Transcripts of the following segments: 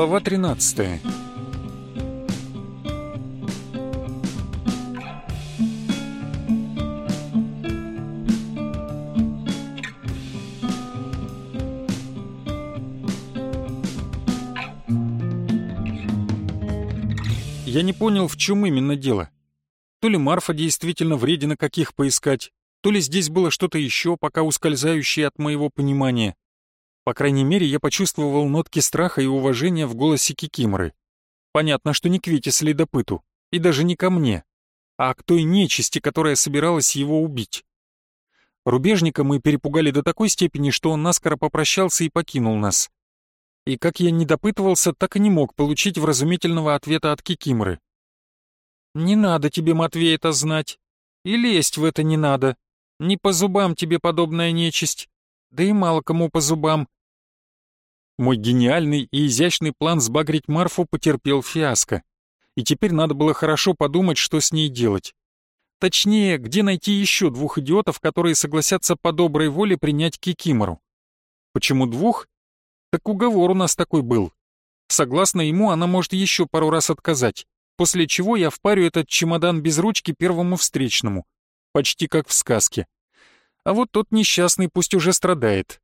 Глава 13 Я не понял, в чем именно дело. То ли Марфа действительно вредина каких поискать, то ли здесь было что-то еще, пока ускользающее от моего понимания. По крайней мере, я почувствовал нотки страха и уважения в голосе Кикиморы. Понятно, что не к Вите следопыту, и даже не ко мне, а к той нечисти, которая собиралась его убить. Рубежника мы перепугали до такой степени, что он наскоро попрощался и покинул нас. И как я не допытывался, так и не мог получить вразумительного ответа от Кикиморы. «Не надо тебе, Матвей, это знать. И лезть в это не надо. Не по зубам тебе подобная нечисть. Да и мало кому по зубам». Мой гениальный и изящный план сбагрить Марфу потерпел фиаско. И теперь надо было хорошо подумать, что с ней делать. Точнее, где найти еще двух идиотов, которые согласятся по доброй воле принять Кикимору. Почему двух? Так уговор у нас такой был. Согласно ему, она может еще пару раз отказать после чего я впарю этот чемодан без ручки первому встречному, почти как в сказке. А вот тот несчастный пусть уже страдает.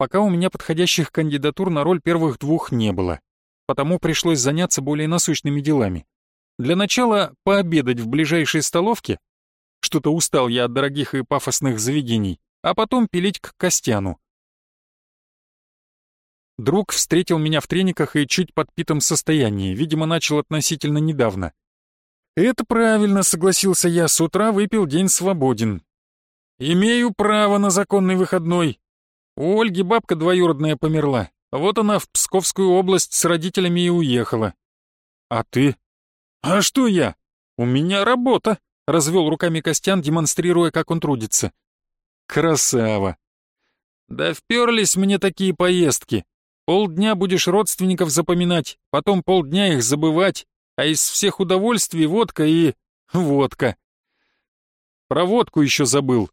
Пока у меня подходящих кандидатур на роль первых двух не было, потому пришлось заняться более насущными делами. Для начала пообедать в ближайшей столовке, что-то устал я от дорогих и пафосных заведений, а потом пилить к Костяну. Друг встретил меня в трениках и чуть подпитом состоянии, видимо, начал относительно недавно. «Это правильно», — согласился я, — «с утра выпил, день свободен». «Имею право на законный выходной. У Ольги бабка двоюродная померла, вот она в Псковскую область с родителями и уехала». «А ты?» «А что я? У меня работа», — развел руками Костян, демонстрируя, как он трудится. «Красава!» «Да вперлись мне такие поездки. Полдня будешь родственников запоминать, потом полдня их забывать, а из всех удовольствий водка и... водка. Про водку еще забыл.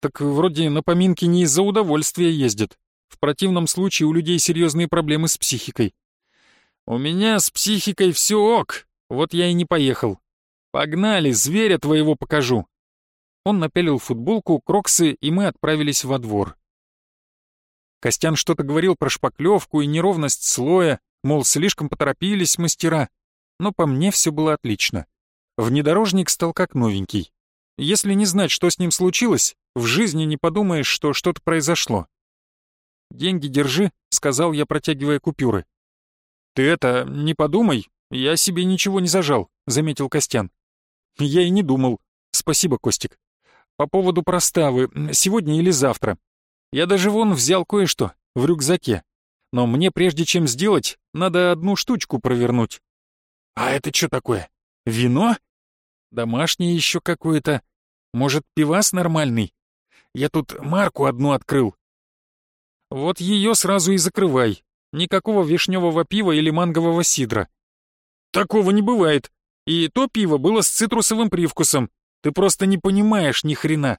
Так вроде на поминки не из-за удовольствия ездят. В противном случае у людей серьезные проблемы с психикой. У меня с психикой все ок, вот я и не поехал. Погнали, зверя твоего покажу. Он напялил футболку, кроксы, и мы отправились во двор. Костян что-то говорил про шпаклевку и неровность слоя, мол, слишком поторопились мастера. Но по мне все было отлично. Внедорожник стал как новенький. Если не знать, что с ним случилось, в жизни не подумаешь, что что-то произошло. «Деньги держи», — сказал я, протягивая купюры. «Ты это, не подумай, я себе ничего не зажал», — заметил Костян. «Я и не думал. Спасибо, Костик. По поводу проставы, сегодня или завтра. Я даже вон взял кое-что в рюкзаке. Но мне прежде чем сделать, надо одну штучку провернуть. А это что такое? Вино? Домашнее еще какое-то. Может, пивас нормальный? Я тут марку одну открыл. Вот ее сразу и закрывай. Никакого вишневого пива или мангового сидра. Такого не бывает. И то пиво было с цитрусовым привкусом. Ты просто не понимаешь ни хрена.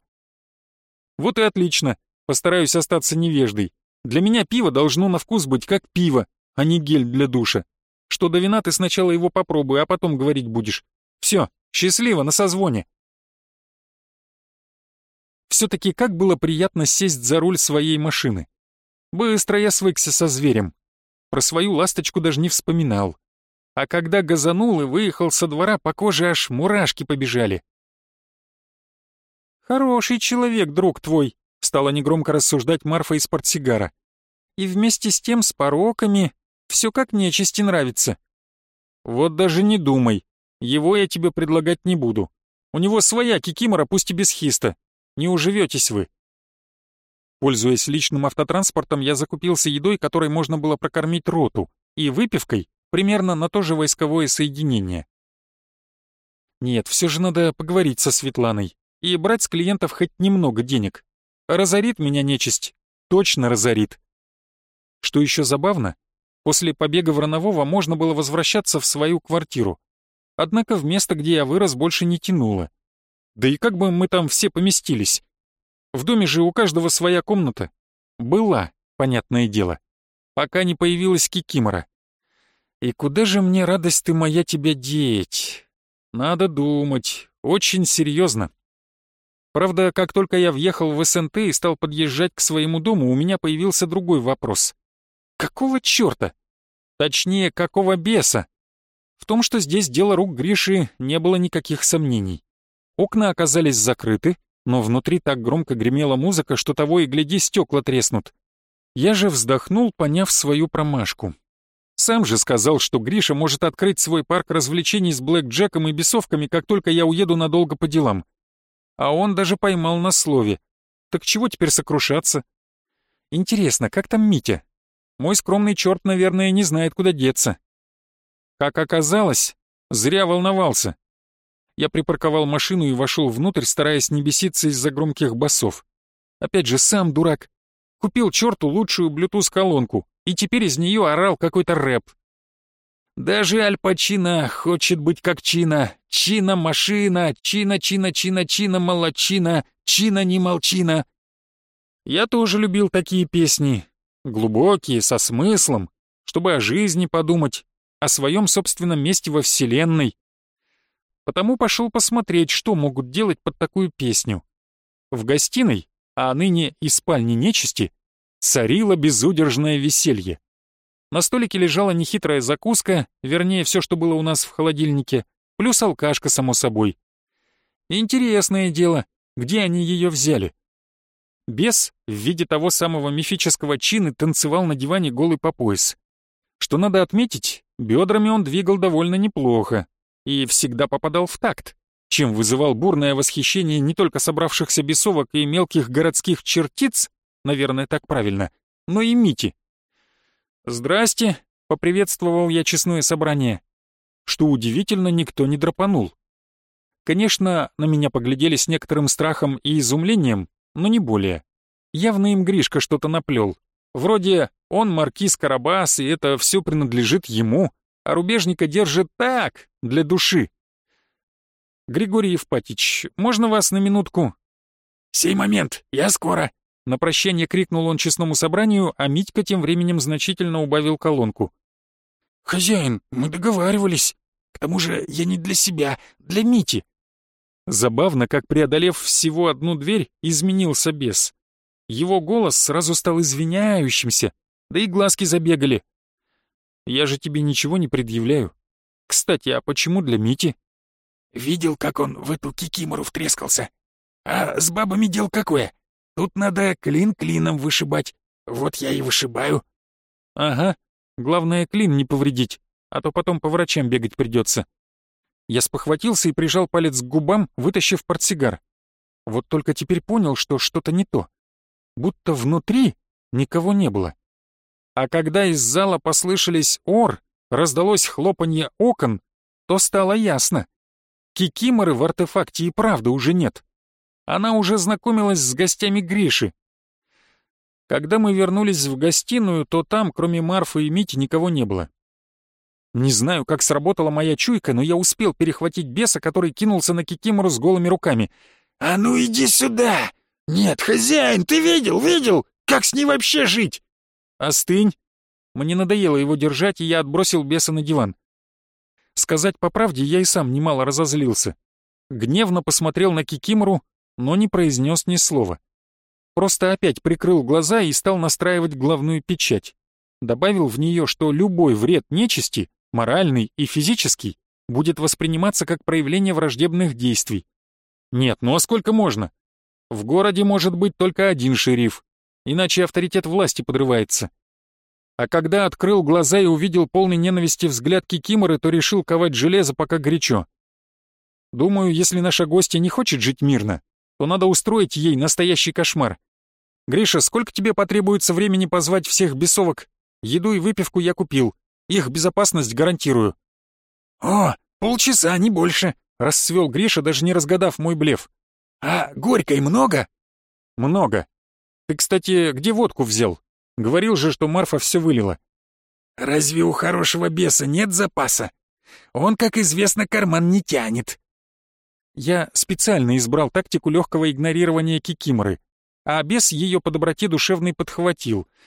Вот и отлично. Постараюсь остаться невеждой. Для меня пиво должно на вкус быть как пиво, а не гель для душа. Что до вина ты сначала его попробуй, а потом говорить будешь. Все, счастливо, на созвоне. Все-таки как было приятно сесть за руль своей машины. Быстро я свыкся со зверем. Про свою ласточку даже не вспоминал. А когда газанул и выехал со двора, по коже аж мурашки побежали. «Хороший человек, друг твой», стала негромко рассуждать Марфа из портсигара. И вместе с тем с пороками все как нечисти нравится. Вот даже не думай, его я тебе предлагать не буду. У него своя кикимора, пусть и без хиста. Не уживетесь вы. Пользуясь личным автотранспортом, я закупился едой, которой можно было прокормить роту, и выпивкой примерно на то же войсковое соединение. Нет, все же надо поговорить со Светланой и брать с клиентов хоть немного денег. Разорит меня нечисть. Точно разорит. Что еще забавно, после побега Вранового можно было возвращаться в свою квартиру. Однако в место, где я вырос, больше не тянуло. Да и как бы мы там все поместились? В доме же у каждого своя комната. Была, понятное дело. Пока не появилась Кикимора. И куда же мне, радость ты моя, тебя деть? Надо думать, очень серьезно. Правда, как только я въехал в СНТ и стал подъезжать к своему дому, у меня появился другой вопрос. Какого черта? Точнее, какого беса? В том, что здесь дело рук Гриши, не было никаких сомнений. Окна оказались закрыты, но внутри так громко гремела музыка, что того и гляди, стекла треснут. Я же вздохнул, поняв свою промашку. Сам же сказал, что Гриша может открыть свой парк развлечений с Блэк Джеком и бесовками, как только я уеду надолго по делам. А он даже поймал на слове. Так чего теперь сокрушаться? Интересно, как там Митя? Мой скромный черт, наверное, не знает, куда деться. Как оказалось, зря волновался. Я припарковал машину и вошел внутрь, стараясь не беситься из-за громких басов. Опять же, сам дурак. Купил черту лучшую Bluetooth-колонку, и теперь из нее орал какой-то рэп. Даже Аль Пачино хочет быть как Чина. Чина-машина, Чина-чина-чина-чина, молочина, Чина-не молчина. Я тоже любил такие песни, глубокие, со смыслом, чтобы о жизни подумать, о своем собственном месте во Вселенной. Потому пошел посмотреть, что могут делать под такую песню. В гостиной, а ныне и спальне нечисти, царило безудержное веселье. На столике лежала нехитрая закуска, вернее, все, что было у нас в холодильнике, плюс алкашка, само собой. Интересное дело, где они ее взяли? Бес в виде того самого мифического чины танцевал на диване голый по пояс. Что надо отметить, бедрами он двигал довольно неплохо и всегда попадал в такт, чем вызывал бурное восхищение не только собравшихся бесовок и мелких городских чертиц, наверное, так правильно, но и Мити. «Здрасте», — поприветствовал я честное собрание. Что удивительно, никто не драпанул. Конечно, на меня поглядели с некоторым страхом и изумлением, но не более. Явно им Гришка что-то наплел. Вроде он маркиз Карабас, и это все принадлежит ему, а рубежника держит так, для души. «Григорий Евпатич, можно вас на минутку?» «Сей момент, я скоро!» На прощание крикнул он честному собранию, а Митька тем временем значительно убавил колонку. «Хозяин, мы договаривались. К тому же я не для себя, для Мити. Забавно, как преодолев всего одну дверь, изменился бес. Его голос сразу стал извиняющимся, да и глазки забегали. «Я же тебе ничего не предъявляю. Кстати, а почему для Мити?» «Видел, как он в эту кикимору втрескался? А с бабами дел какое? Тут надо клин клином вышибать. Вот я и вышибаю». «Ага, главное клин не повредить, а то потом по врачам бегать придется. Я спохватился и прижал палец к губам, вытащив портсигар. Вот только теперь понял, что что-то не то. Будто внутри никого не было. А когда из зала послышались ор, раздалось хлопанье окон, то стало ясно. Кикиморы в артефакте и правда уже нет. Она уже знакомилась с гостями Гриши. Когда мы вернулись в гостиную, то там, кроме Марфы и Мити, никого не было. Не знаю, как сработала моя чуйка, но я успел перехватить беса, который кинулся на Кикимору с голыми руками. «А ну иди сюда! Нет, хозяин, ты видел, видел? Как с ней вообще жить?» «Остынь!» Мне надоело его держать, и я отбросил беса на диван. Сказать по правде, я и сам немало разозлился. Гневно посмотрел на Кикимору, но не произнес ни слова. Просто опять прикрыл глаза и стал настраивать главную печать. Добавил в нее, что любой вред нечисти моральный и физический, будет восприниматься как проявление враждебных действий. Нет, ну а сколько можно? В городе может быть только один шериф, иначе авторитет власти подрывается. А когда открыл глаза и увидел полный ненависти взгляд Кикиморы, то решил ковать железо пока горячо. Думаю, если наша гостья не хочет жить мирно, то надо устроить ей настоящий кошмар. Гриша, сколько тебе потребуется времени позвать всех бесовок? Еду и выпивку я купил. Их безопасность гарантирую». «О, полчаса, не больше», — расцвел Гриша, даже не разгадав мой блеф. «А горькой много?» «Много. Ты, кстати, где водку взял? Говорил же, что Марфа все вылила». «Разве у хорошего беса нет запаса? Он, как известно, карман не тянет». Я специально избрал тактику легкого игнорирования кикиморы, а бес ее по доброте душевной подхватил —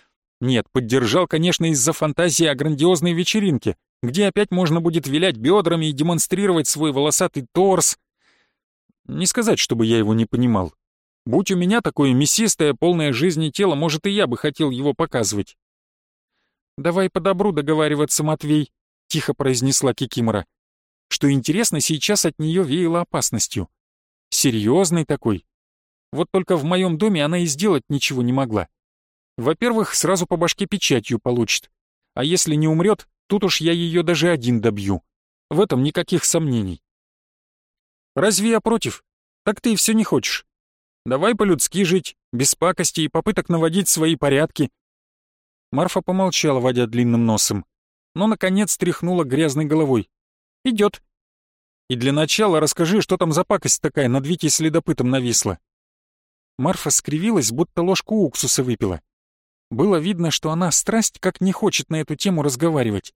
нет, поддержал, конечно, из-за фантазии о грандиозной вечеринке, где опять можно будет вилять бедрами и демонстрировать свой волосатый торс. Не сказать, чтобы я его не понимал. Будь у меня такое мясистое, полное жизни тело, может, и я бы хотел его показывать. «Давай по добру договариваться, Матвей», — тихо произнесла Кикимора. Что интересно, сейчас от нее веяло опасностью. Серьезный такой. Вот только в моем доме она и сделать ничего не могла. Во-первых, сразу по башке печатью получит. А если не умрет, тут уж я ее даже один добью. В этом никаких сомнений. Разве я против? Так ты и все не хочешь. Давай по-людски жить, без пакости и попыток наводить свои порядки. Марфа помолчала, водя длинным носом, но, наконец, тряхнула грязной головой. Идет. И для начала расскажи, что там за пакость такая над Витей следопытом нависла. Марфа скривилась, будто ложку уксуса выпила. Было видно, что она страсть как не хочет на эту тему разговаривать.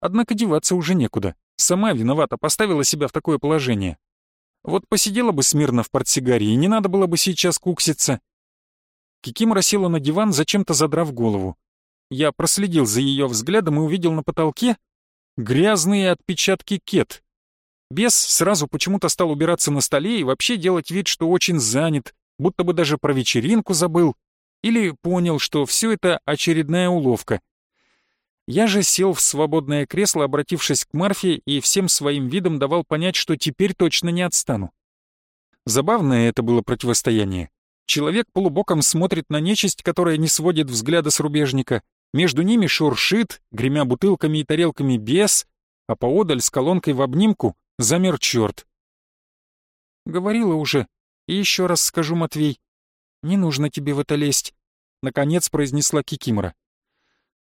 Однако деваться уже некуда. Сама виновата, поставила себя в такое положение. Вот посидела бы смирно в портсигаре, и не надо было бы сейчас кукситься. Кикимора села на диван, зачем-то задрав голову. Я проследил за ее взглядом и увидел на потолке грязные отпечатки кет. Бес сразу почему-то стал убираться на столе и вообще делать вид, что очень занят, будто бы даже про вечеринку забыл, или понял, что все это очередная уловка. Я же сел в свободное кресло, обратившись к Марфе, и всем своим видом давал понять, что теперь точно не отстану. Забавное это было противостояние. Человек полубоком смотрит на нечисть, которая не сводит взгляда с рубежника. Между ними шуршит, гремя бутылками и тарелками бес, а поодаль с колонкой в обнимку замер черт. Говорила уже, и еще раз скажу, Матвей, «Не нужно тебе в это лезть», — наконец произнесла Кикимора.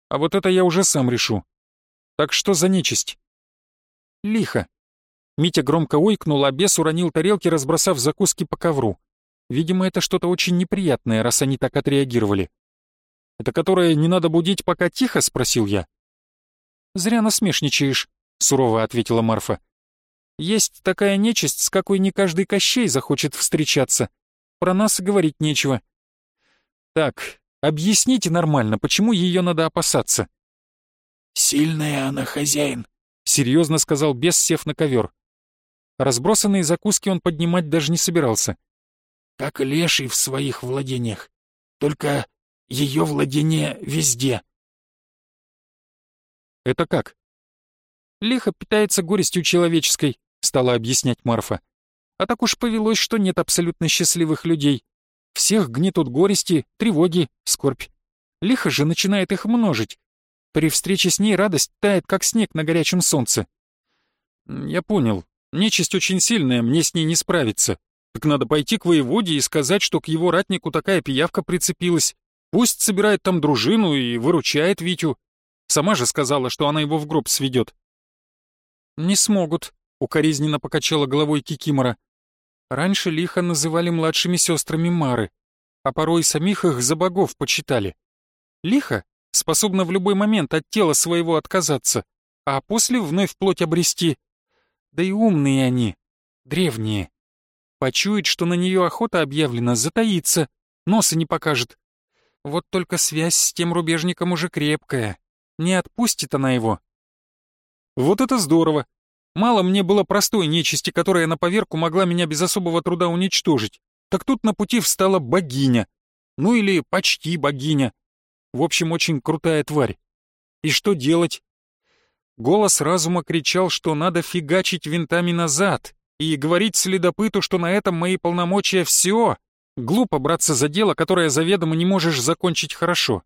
«А вот это я уже сам решу. Так что за нечисть?» «Лихо». Митя громко ойкнул, а бес уронил тарелки, разбросав закуски по ковру. Видимо, это что-то очень неприятное, раз они так отреагировали. «Это которое не надо будить, пока тихо?» — спросил я. «Зря насмешничаешь», — сурово ответила Марфа. «Есть такая нечисть, с какой не каждый Кощей захочет встречаться. Про нас говорить нечего. Так, объясните нормально, почему ее надо опасаться? «Сильная она, хозяин», — серьезно сказал бес, сев на ковер. Разбросанные закуски он поднимать даже не собирался. «Как леший в своих владениях. Только ее владение везде». «Это как?» «Лихо питается горестью человеческой», — стала объяснять Марфа. А так уж повелось, что нет абсолютно счастливых людей. Всех гнетут горести, тревоги, скорбь. Лихо же начинает их множить. При встрече с ней радость тает, как снег на горячем солнце. Я понял. Нечисть очень сильная, мне с ней не справиться. Так надо пойти к воеводе и сказать, что к его ратнику такая пиявка прицепилась. Пусть собирает там дружину и выручает Витю. Сама же сказала, что она его в гроб сведет. «Не смогут», — укоризненно покачала головой Кикимора. Раньше лихо называли младшими сестрами Мары, а порой самих их за богов почитали. Лихо способна в любой момент от тела своего отказаться, а после вновь плоть обрести. Да и умные они, древние. Почует, что на нее охота объявлена, затаится, носа не покажет. Вот только связь с тем рубежником уже крепкая. Не отпустит она его. Вот это здорово, Мало мне было простой нечисти, которая на поверку могла меня без особого труда уничтожить. Так тут на пути встала богиня. Ну или почти богиня. В общем, очень крутая тварь. И что делать? Голос разума кричал, что надо фигачить винтами назад и говорить следопыту, что на этом мои полномочия все. Глупо браться за дело, которое заведомо не можешь закончить хорошо.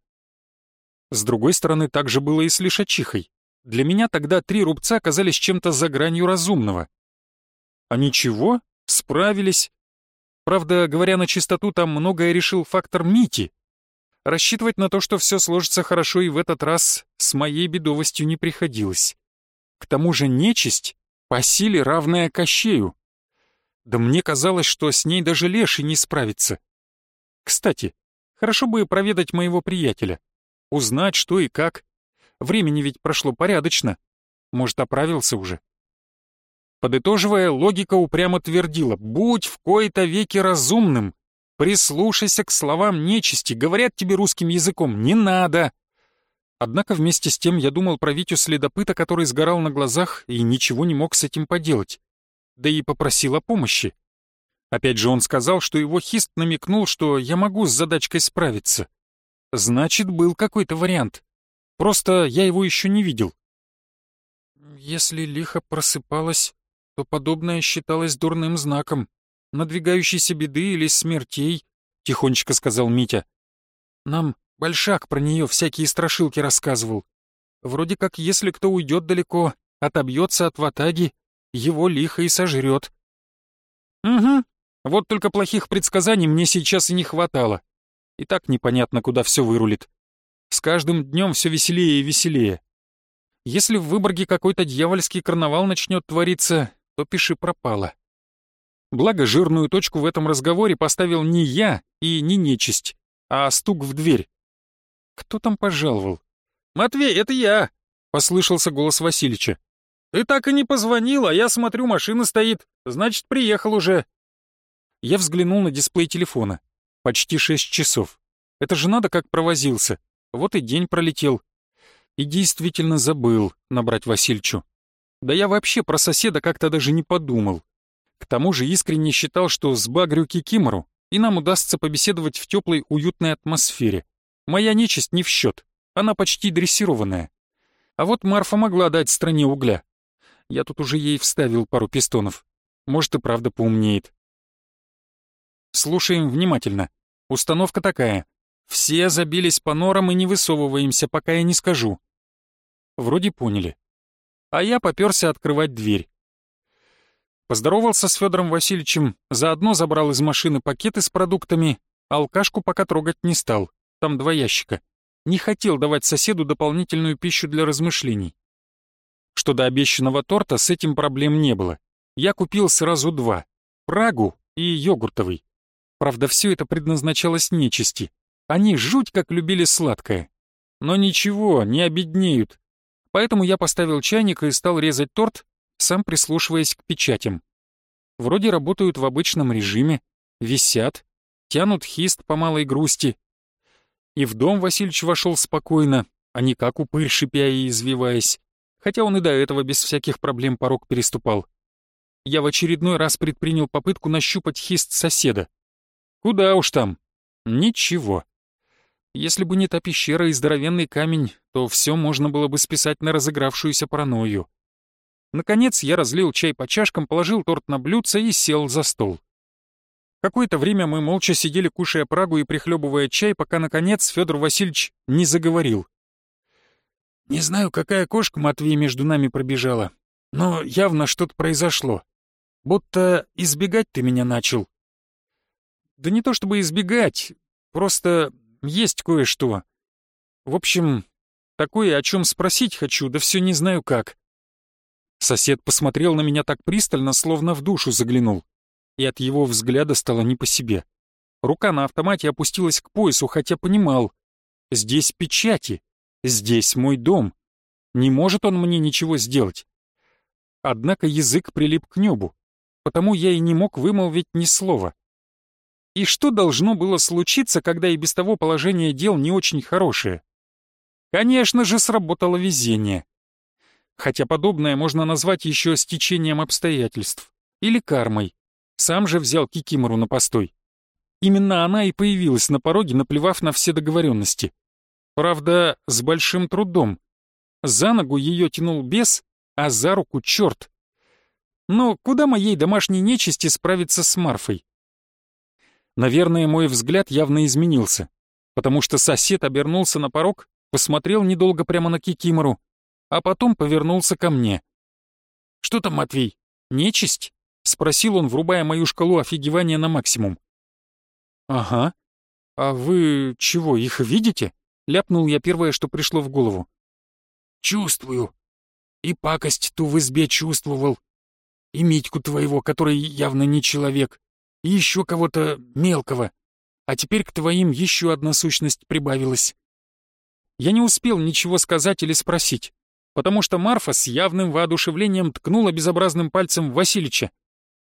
С другой стороны, так же было и с лишачихой. Для меня тогда три рубца казались чем-то за гранью разумного. А ничего, справились. Правда, говоря на чистоту, там многое решил фактор Мити. Рассчитывать на то, что все сложится хорошо и в этот раз с моей бедовостью не приходилось. К тому же нечисть по силе равная Кощею. Да мне казалось, что с ней даже леший не справится. Кстати, хорошо бы проведать моего приятеля, узнать, что и как, Времени ведь прошло порядочно. Может, оправился уже. Подытоживая, логика упрямо твердила «Будь в кои-то веки разумным, прислушайся к словам нечисти, говорят тебе русским языком, не надо». Однако вместе с тем я думал про Витю следопыта, который сгорал на глазах и ничего не мог с этим поделать. Да и попросил о помощи. Опять же он сказал, что его хист намекнул, что я могу с задачкой справиться. Значит, был какой-то вариант. Просто я его еще не видел. Если лихо просыпалась, то подобное считалось дурным знаком, надвигающейся беды или смертей, — тихонечко сказал Митя. Нам Большак про нее всякие страшилки рассказывал. Вроде как, если кто уйдет далеко, отобьется от ватаги, его лихо и сожрет. Угу, вот только плохих предсказаний мне сейчас и не хватало. И так непонятно, куда все вырулит. С каждым днем все веселее и веселее. Если в Выборге какой-то дьявольский карнавал начнет твориться, то пиши пропало. Благо, жирную точку в этом разговоре поставил не я и не нечисть, а стук в дверь. Кто там пожаловал? «Матвей, это я!» — послышался голос Васильича. «Ты так и не позвонил, а я смотрю, машина стоит. Значит, приехал уже». Я взглянул на дисплей телефона. Почти шесть часов. Это же надо как провозился. Вот и день пролетел. И действительно забыл набрать Васильчу. Да я вообще про соседа как-то даже не подумал. К тому же искренне считал, что сбагрю Кикимору, и нам удастся побеседовать в теплой, уютной атмосфере. Моя нечисть не в счет, она почти дрессированная. А вот Марфа могла дать стране угля. Я тут уже ей вставил пару пистонов. Может и правда поумнеет. Слушаем внимательно. Установка такая. Все забились по норам и не высовываемся, пока я не скажу. Вроде поняли. А я попёрся открывать дверь. Поздоровался с Федором Васильевичем, заодно забрал из машины пакеты с продуктами, алкашку пока трогать не стал. Там два ящика. Не хотел давать соседу дополнительную пищу для размышлений. Что до обещанного торта, с этим проблем не было. Я купил сразу два. Прагу и йогуртовый. Правда, все это предназначалось нечисти. Они жуть как любили сладкое. Но ничего, не обеднеют. Поэтому я поставил чайник и стал резать торт, сам прислушиваясь к печатям. Вроде работают в обычном режиме, висят, тянут хист по малой грусти, и в дом Васильич вошел спокойно, а не как упырь, шипя и извиваясь, хотя он и до этого без всяких проблем порог переступал. Я в очередной раз предпринял попытку нащупать хист соседа. Куда уж там? Ничего. Если бы не та пещера и здоровенный камень, то все можно было бы списать на разыгравшуюся паранойю. Наконец я разлил чай по чашкам, положил торт на блюдце и сел за стол. Какое-то время мы молча сидели, кушая прагу и прихлебывая чай, пока, наконец, Федор Васильевич не заговорил. «Не знаю, какая кошка, Матвей, между нами пробежала, но явно что-то произошло. Будто избегать ты меня начал». «Да не то чтобы избегать, просто есть кое-что. В общем, такое, о чем спросить хочу, да все не знаю как». Сосед посмотрел на меня так пристально, словно в душу заглянул и от его взгляда стало не по себе. Рука на автомате опустилась к поясу, хотя понимал. Здесь печати, здесь мой дом. Не может он мне ничего сделать. Однако язык прилип к небу, потому я и не мог вымолвить ни слова. И что должно было случиться, когда и без того положение дел не очень хорошее? Конечно же, сработало везение. Хотя подобное можно назвать еще стечением обстоятельств или кармой. Сам же взял Кикимору на постой. Именно она и появилась на пороге, наплевав на все договоренности. Правда, с большим трудом. За ногу ее тянул бес, а за руку черт. Но куда моей домашней нечисти справиться с Марфой? Наверное, мой взгляд явно изменился, потому что сосед обернулся на порог, посмотрел недолго прямо на Кикимору, а потом повернулся ко мне. «Что там, Матвей, нечисть?» — спросил он, врубая мою шкалу офигевания на максимум. «Ага. А вы чего, их видите?» — ляпнул я первое, что пришло в голову. «Чувствую. И пакость ту в избе чувствовал. И Митьку твоего, который явно не человек. И еще кого-то мелкого. А теперь к твоим еще одна сущность прибавилась». Я не успел ничего сказать или спросить, потому что Марфа с явным воодушевлением ткнула безобразным пальцем Васильича.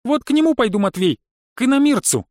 Вот к нему пойду, Матвей, к иномирцу,